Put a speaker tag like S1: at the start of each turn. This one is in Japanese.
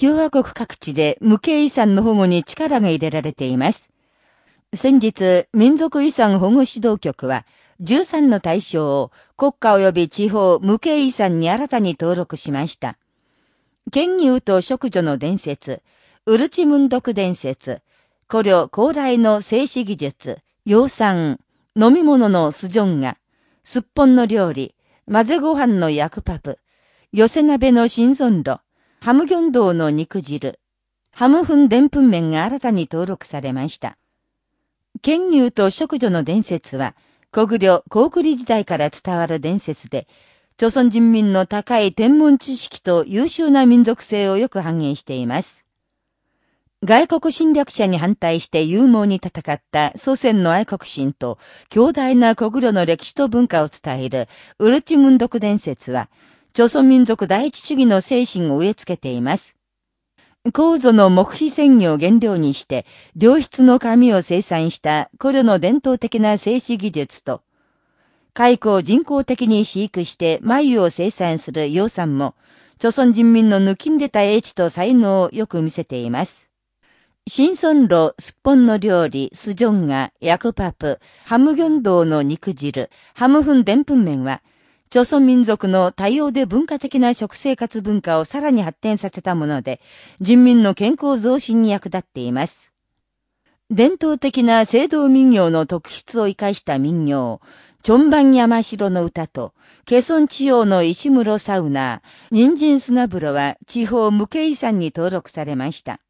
S1: 共和国各地で無形遺産の保護に力が入れられています。先日、民族遺産保護指導局は、13の対象を国家及び地方無形遺産に新たに登録しました。剣牛と食女の伝説、ウルチムンドク伝説、古領高麗の静止技術、養蚕、飲み物のスジョンガ、すっぽんの料理、混ぜご飯の薬パプ、寄せ鍋の新存炉、ハムギョンドウの肉汁、ハムフンデンプン麺が新たに登録されました。剣牛と食女の伝説は、国領、高句麗時代から伝わる伝説で、朝鮮人民の高い天文知識と優秀な民族性をよく反映しています。外国侵略者に反対して勇猛に戦った祖先の愛国心と強大な国領の歴史と文化を伝えるウルチムンドク伝説は、朝鮮民族第一主義の精神を植え付けています。構造の木皮繊維を原料にして、良質の紙を生産した古領の伝統的な製紙技術と、蚕を人工的に飼育して眉を生産する養蚕も、朝鮮人民の抜きんでた英知と才能をよく見せています。新村路、すっぽんの料理、スジョンガ、ヤクパプ、ハムギョンドウの肉汁、ハムフンデンプン麺は、朝鮮民族の多様で文化的な食生活文化をさらに発展させたもので、人民の健康増進に役立っています。伝統的な聖堂民謡の特質を生かした民謡、チョンバン山城の歌と、ケソン地方の石室サウナ、人参砂風呂は地方無形遺産に登録されました。